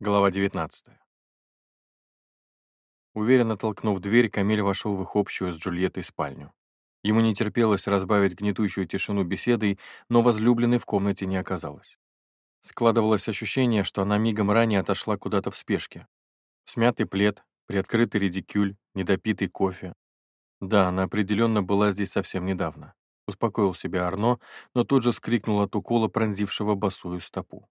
Глава 19. Уверенно толкнув дверь, Камиль вошел в их общую с Джульеттой спальню. Ему не терпелось разбавить гнетущую тишину беседой, но возлюбленной в комнате не оказалось. Складывалось ощущение, что она мигом ранее отошла куда-то в спешке. Смятый плед, приоткрытый редикюль, недопитый кофе. Да, она определенно была здесь совсем недавно. Успокоил себя Арно, но тут же скрикнул от укола, пронзившего босую стопу.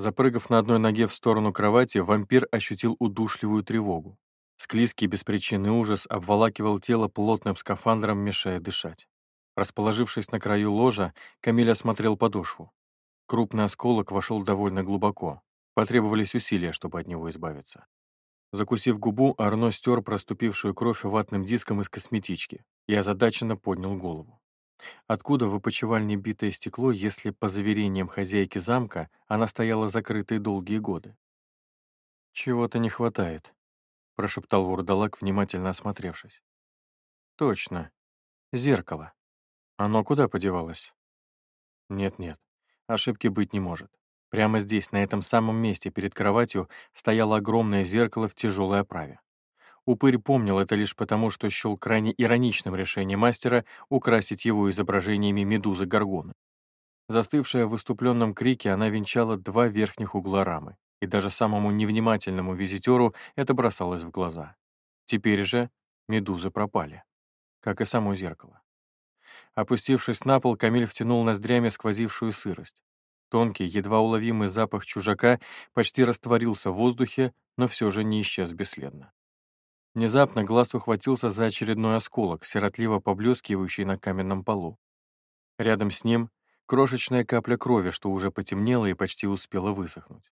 Запрыгав на одной ноге в сторону кровати, вампир ощутил удушливую тревогу. Склизкий беспричинный ужас обволакивал тело плотным скафандром, мешая дышать. Расположившись на краю ложа, Камиль осмотрел подошву. Крупный осколок вошел довольно глубоко. Потребовались усилия, чтобы от него избавиться. Закусив губу, Арно стер проступившую кровь ватным диском из косметички и озадаченно поднял голову. Откуда в опочивальне битое стекло, если, по заверениям хозяйки замка, она стояла закрытой долгие годы? «Чего-то не хватает», — прошептал вурдалак, внимательно осмотревшись. «Точно. Зеркало. Оно куда подевалось?» «Нет-нет, ошибки быть не может. Прямо здесь, на этом самом месте перед кроватью, стояло огромное зеркало в тяжелой оправе. Упырь помнил это лишь потому, что счел крайне ироничным решением мастера украсить его изображениями медузы Горгоны. Застывшая в выступленном крике, она венчала два верхних угла рамы, и даже самому невнимательному визитеру это бросалось в глаза. Теперь же медузы пропали, как и само зеркало. Опустившись на пол, Камиль втянул ноздрями сквозившую сырость. Тонкий, едва уловимый запах чужака почти растворился в воздухе, но все же не исчез бесследно. Внезапно глаз ухватился за очередной осколок, сиротливо поблескивающий на каменном полу. Рядом с ним крошечная капля крови, что уже потемнела и почти успела высохнуть.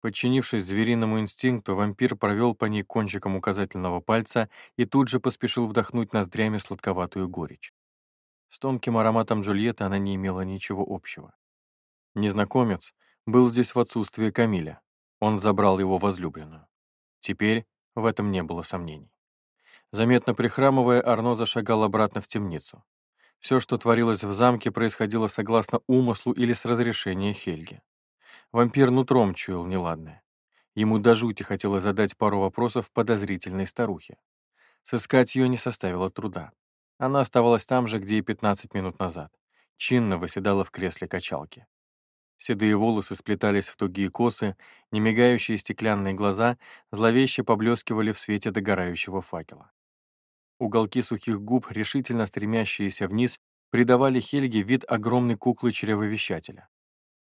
Подчинившись звериному инстинкту, вампир провел по ней кончиком указательного пальца и тут же поспешил вдохнуть ноздрями сладковатую горечь. С тонким ароматом Джульетты она не имела ничего общего. Незнакомец был здесь в отсутствие Камиля. Он забрал его возлюбленную. Теперь в этом не было сомнений. Заметно прихрамывая, Арно зашагал обратно в темницу. Все, что творилось в замке, происходило согласно умыслу или с разрешения Хельги. Вампир нутром чуял неладное. Ему до жути хотелось задать пару вопросов подозрительной старухе. Сыскать ее не составило труда. Она оставалась там же, где и 15 минут назад. Чинно выседала в кресле качалки. Седые волосы сплетались в тугие косы, немигающие стеклянные глаза зловеще поблескивали в свете догорающего факела. Уголки сухих губ, решительно стремящиеся вниз, придавали Хельге вид огромной куклы чревовещателя.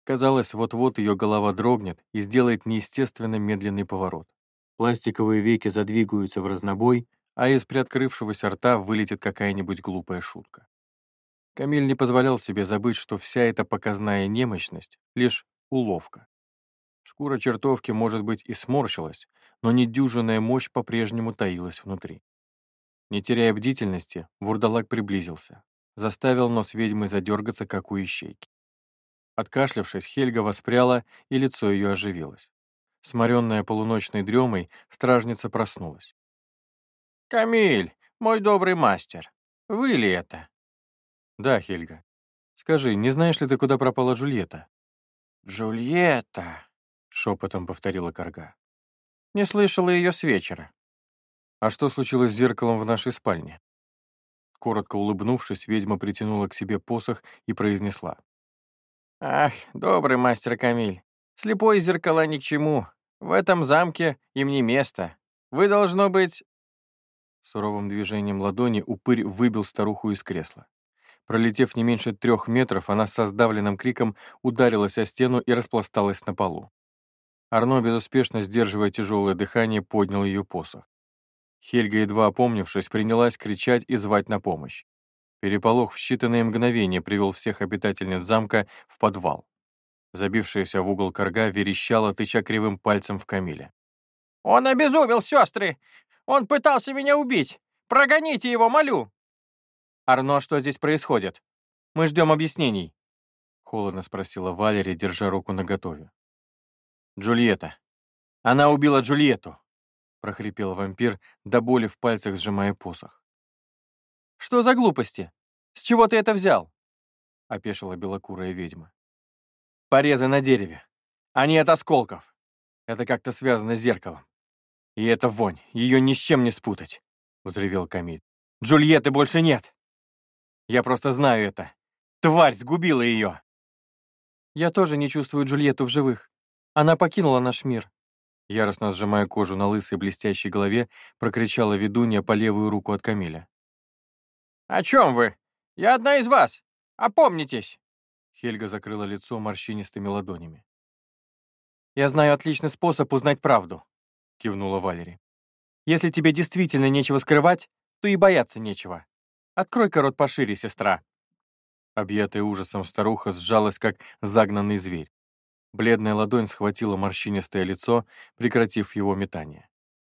Казалось, вот-вот ее голова дрогнет и сделает неестественно медленный поворот. Пластиковые веки задвигаются в разнобой, а из приоткрывшегося рта вылетит какая-нибудь глупая шутка. Камиль не позволял себе забыть, что вся эта показная немощность — лишь уловка. Шкура чертовки, может быть, и сморщилась, но недюжинная мощь по-прежнему таилась внутри. Не теряя бдительности, вурдалак приблизился, заставил нос ведьмы задергаться, как у ищейки. Откашлявшись, Хельга воспряла, и лицо ее оживилось. Сморенная полуночной дремой, стражница проснулась. «Камиль, мой добрый мастер, вы ли это?» «Да, Хельга. Скажи, не знаешь ли ты, куда пропала Джульетта?» «Джульетта», — шепотом повторила Карга. «Не слышала ее с вечера». «А что случилось с зеркалом в нашей спальне?» Коротко улыбнувшись, ведьма притянула к себе посох и произнесла. «Ах, добрый мастер Камиль, слепой зеркала ни к чему. В этом замке им не место. Вы, должно быть...» Суровым движением ладони упырь выбил старуху из кресла. Пролетев не меньше трех метров, она со сдавленным криком ударилась о стену и распласталась на полу. Арно, безуспешно сдерживая тяжелое дыхание, поднял ее посох. Хельга, едва опомнившись, принялась кричать и звать на помощь. Переполох в считанные мгновения привел всех обитательниц замка в подвал. Забившаяся в угол корга верещала, тыча кривым пальцем в Камиле. «Он обезумел, сестры! Он пытался меня убить! Прогоните его, молю!» «Арно, что здесь происходит? Мы ждем объяснений», — холодно спросила Валерия, держа руку наготове. «Джульетта. Она убила Джульетту», — прохрипел вампир, до боли в пальцах сжимая посох. «Что за глупости? С чего ты это взял?» — опешила белокурая ведьма. «Порезы на дереве. Они от осколков. Это как-то связано с зеркалом. И это вонь, ее ни с чем не спутать, — взревел Камиль. Джульетты больше нет. Я просто знаю это. Тварь сгубила ее. Я тоже не чувствую Джульетту в живых. Она покинула наш мир. Яростно сжимая кожу на лысой блестящей голове, прокричала ведунья по левую руку от Камиля. «О чем вы? Я одна из вас! Опомнитесь!» Хельга закрыла лицо морщинистыми ладонями. «Я знаю отличный способ узнать правду», — кивнула Валери. «Если тебе действительно нечего скрывать, то и бояться нечего. Открой-ка рот пошире, сестра». Объятая ужасом старуха сжалась, как загнанный зверь. Бледная ладонь схватила морщинистое лицо, прекратив его метание.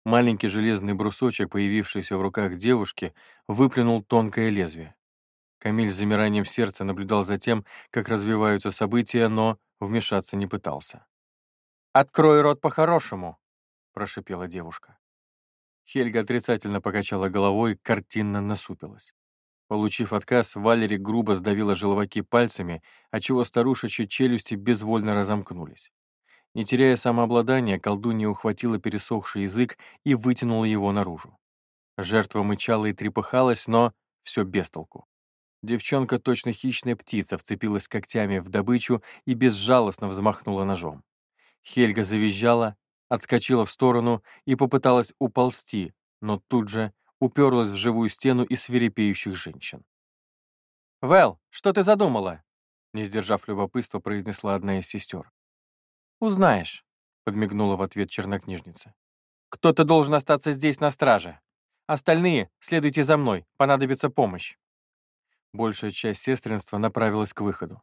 Маленький железный брусочек, появившийся в руках девушки, выплюнул тонкое лезвие. Камиль с замиранием сердца наблюдал за тем, как развиваются события, но вмешаться не пытался. «Открой рот по-хорошему», — прошипела девушка. Хельга отрицательно покачала головой, картинно насупилась. Получив отказ, Валери грубо сдавила желваки пальцами, отчего старушечьи челюсти безвольно разомкнулись. Не теряя самообладания, колдунья ухватила пересохший язык и вытянула его наружу. Жертва мычала и трепыхалась, но все без толку. Девчонка, точно хищная птица, вцепилась когтями в добычу и безжалостно взмахнула ножом. Хельга завизжала, отскочила в сторону и попыталась уползти, но тут же уперлась в живую стену из свирепеющих женщин. «Вэл, что ты задумала?» Не сдержав любопытства, произнесла одна из сестер. «Узнаешь», — подмигнула в ответ чернокнижница. «Кто-то должен остаться здесь на страже. Остальные следуйте за мной, понадобится помощь». Большая часть сестринства направилась к выходу.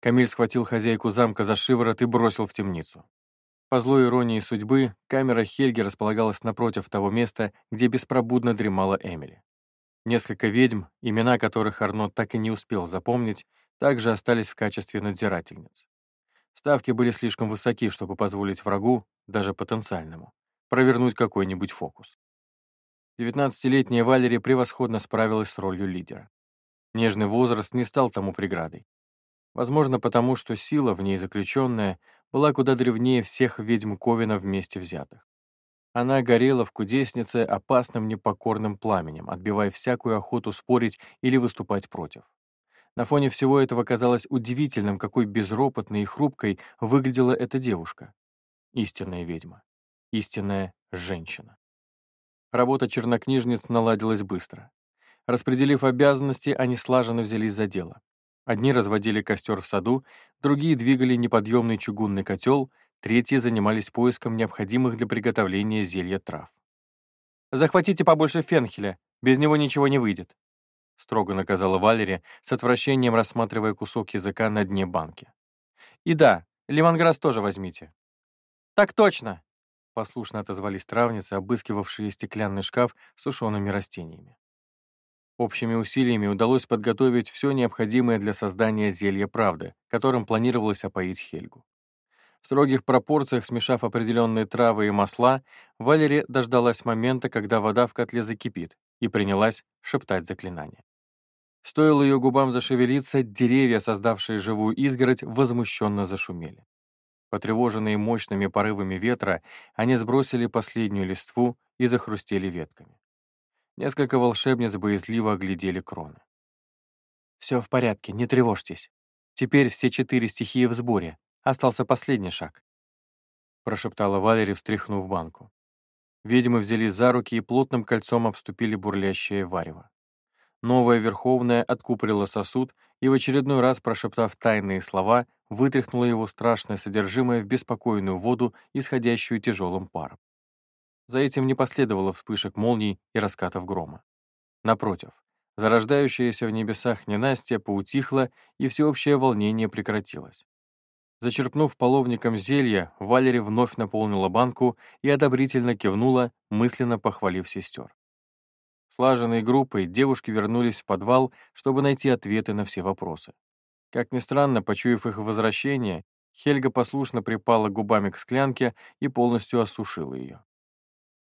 Камиль схватил хозяйку замка за шиворот и бросил в темницу. По злой иронии судьбы, камера Хельги располагалась напротив того места, где беспробудно дремала Эмили. Несколько ведьм, имена которых Арно так и не успел запомнить, также остались в качестве надзирательниц. Ставки были слишком высоки, чтобы позволить врагу, даже потенциальному, провернуть какой-нибудь фокус. Девятнадцатилетняя Валерия превосходно справилась с ролью лидера. Нежный возраст не стал тому преградой. Возможно, потому что сила, в ней заключенная, была куда древнее всех ведьм Ковина вместе взятых. Она горела в кудеснице опасным непокорным пламенем, отбивая всякую охоту спорить или выступать против. На фоне всего этого казалось удивительным, какой безропотной и хрупкой выглядела эта девушка. Истинная ведьма. Истинная женщина. Работа чернокнижниц наладилась быстро. Распределив обязанности, они слаженно взялись за дело. Одни разводили костер в саду, другие двигали неподъемный чугунный котел, третьи занимались поиском необходимых для приготовления зелья трав. «Захватите побольше фенхеля, без него ничего не выйдет», строго наказала Валерия, с отвращением рассматривая кусок языка на дне банки. «И да, лимонграсс тоже возьмите». «Так точно!» послушно отозвались травницы, обыскивавшие стеклянный шкаф с сушеными растениями. Общими усилиями удалось подготовить все необходимое для создания зелья правды, которым планировалось опоить Хельгу. В строгих пропорциях, смешав определенные травы и масла, Валерия дождалась момента, когда вода в котле закипит, и принялась шептать заклинание. Стоило ее губам зашевелиться, деревья, создавшие живую изгородь, возмущенно зашумели. Потревоженные мощными порывами ветра, они сбросили последнюю листву и захрустели ветками. Несколько волшебниц боязливо оглядели кроны. «Все в порядке, не тревожьтесь. Теперь все четыре стихии в сборе. Остался последний шаг», — прошептала Валерия, встряхнув банку. Ведьмы взялись за руки и плотным кольцом обступили бурлящее варево. Новая Верховная откупорила сосуд и в очередной раз, прошептав тайные слова, вытряхнула его страшное содержимое в беспокойную воду, исходящую тяжелым паром. За этим не последовало вспышек молний и раскатов грома. Напротив, зарождающаяся в небесах ненастье поутихла, и всеобщее волнение прекратилось. Зачерпнув половником зелья, Валери вновь наполнила банку и одобрительно кивнула, мысленно похвалив сестер. Слаженной группой девушки вернулись в подвал, чтобы найти ответы на все вопросы. Как ни странно, почуяв их возвращение, Хельга послушно припала губами к склянке и полностью осушила ее.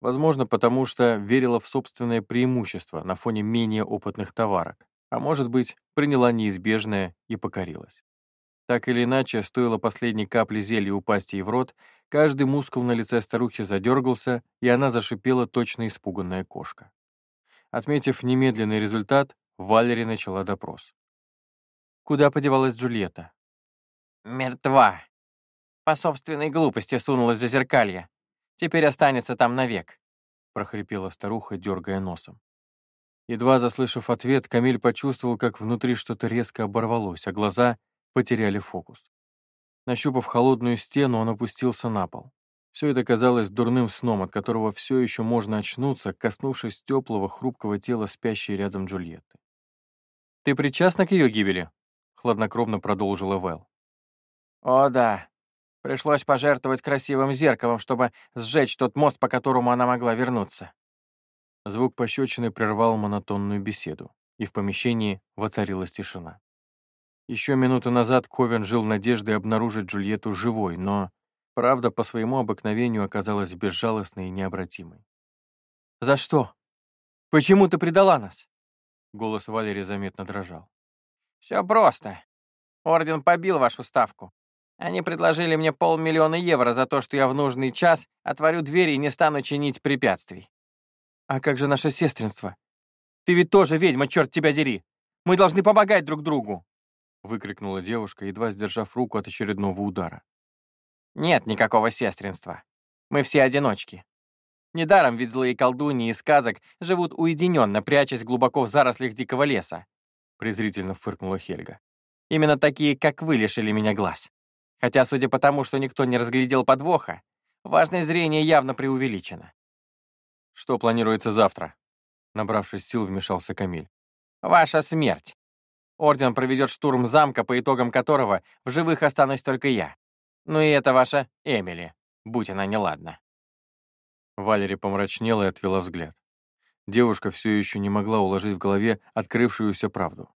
Возможно, потому что верила в собственное преимущество на фоне менее опытных товарок, а может быть, приняла неизбежное и покорилась. Так или иначе, стоило последней капли зелья упасть ей в рот, каждый мускул на лице старухи задергался, и она зашипела точно испуганная кошка. Отметив немедленный результат, Валери начала допрос. «Куда подевалась Джульетта?» «Мертва. По собственной глупости сунулась за зеркалье. Теперь останется там навек», — прохрипела старуха, дергая носом. Едва заслышав ответ, Камиль почувствовал, как внутри что-то резко оборвалось, а глаза потеряли фокус. Нащупав холодную стену, он опустился на пол. Все это казалось дурным сном, от которого все еще можно очнуться, коснувшись теплого, хрупкого тела спящей рядом Джульетты. «Ты причастна к ее гибели?» — хладнокровно продолжила Вэл. «О, да. Пришлось пожертвовать красивым зеркалом, чтобы сжечь тот мост, по которому она могла вернуться». Звук пощечины прервал монотонную беседу, и в помещении воцарилась тишина. Еще минуту назад Ковен жил надеждой обнаружить Джульетту живой, но правда по своему обыкновению оказалась безжалостной и необратимой. «За что? Почему ты предала нас?» Голос Валерии заметно дрожал. «Все просто. Орден побил вашу ставку. Они предложили мне полмиллиона евро за то, что я в нужный час отворю двери и не стану чинить препятствий. А как же наше сестринство? Ты ведь тоже ведьма, черт тебя дери! Мы должны помогать друг другу!» выкрикнула девушка, едва сдержав руку от очередного удара. «Нет никакого сестринства. Мы все одиночки. Недаром ведь злые колдуньи из сказок живут уединенно, прячась глубоко в зарослях дикого леса», презрительно фыркнула Хельга. «Именно такие, как вы, лишили меня глаз. Хотя, судя по тому, что никто не разглядел подвоха, важное зрение явно преувеличено». «Что планируется завтра?» Набравшись сил, вмешался Камиль. «Ваша смерть. Орден проведет штурм замка, по итогам которого в живых останусь только я. Ну и это ваша Эмили, будь она неладна». Валери помрачнела и отвела взгляд. Девушка все еще не могла уложить в голове открывшуюся правду.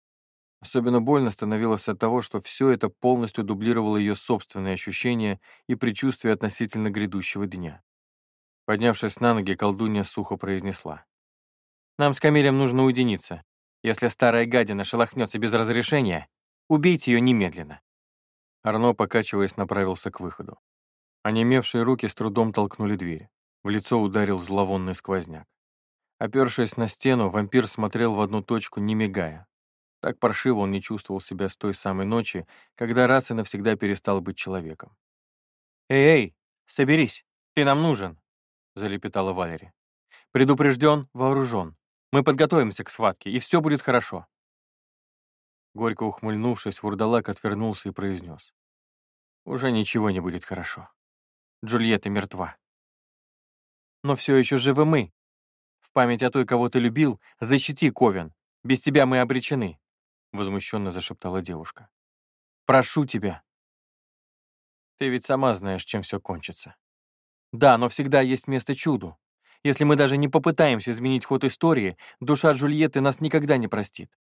Особенно больно становилось от того, что все это полностью дублировало ее собственные ощущения и предчувствия относительно грядущего дня. Поднявшись на ноги, колдунья сухо произнесла. «Нам с Камилем нужно уединиться. Если старая гадина шелохнется без разрешения, убейте ее немедленно». Арно, покачиваясь, направился к выходу. Онемевшие руки с трудом толкнули дверь. В лицо ударил зловонный сквозняк. Опершись на стену, вампир смотрел в одну точку, не мигая, так паршиво он не чувствовал себя с той самой ночи, когда раз и навсегда перестал быть человеком. «Эй, эй, соберись, ты нам нужен», — залепетала Валери. «Предупрежден, вооружен. Мы подготовимся к схватке, и все будет хорошо». Горько ухмыльнувшись, вурдалак отвернулся и произнес. «Уже ничего не будет хорошо. Джульетта мертва». «Но все еще живы мы. В память о той, кого ты любил, защити Ковен. Без тебя мы обречены» возмущенно зашептала девушка. «Прошу тебя!» «Ты ведь сама знаешь, чем все кончится». «Да, но всегда есть место чуду. Если мы даже не попытаемся изменить ход истории, душа Джульетты нас никогда не простит.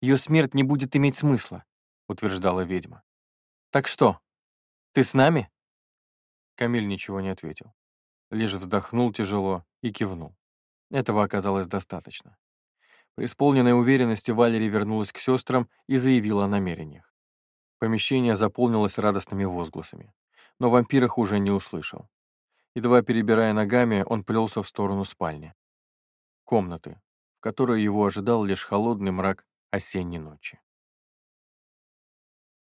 Ее смерть не будет иметь смысла», — утверждала ведьма. «Так что, ты с нами?» Камиль ничего не ответил. Лишь вздохнул тяжело и кивнул. Этого оказалось достаточно. При исполненной уверенности Валерия вернулась к сестрам и заявила о намерениях. Помещение заполнилось радостными возгласами, но вампир их уже не услышал. Едва перебирая ногами, он плелся в сторону спальни. Комнаты, в которой его ожидал лишь холодный мрак осенней ночи.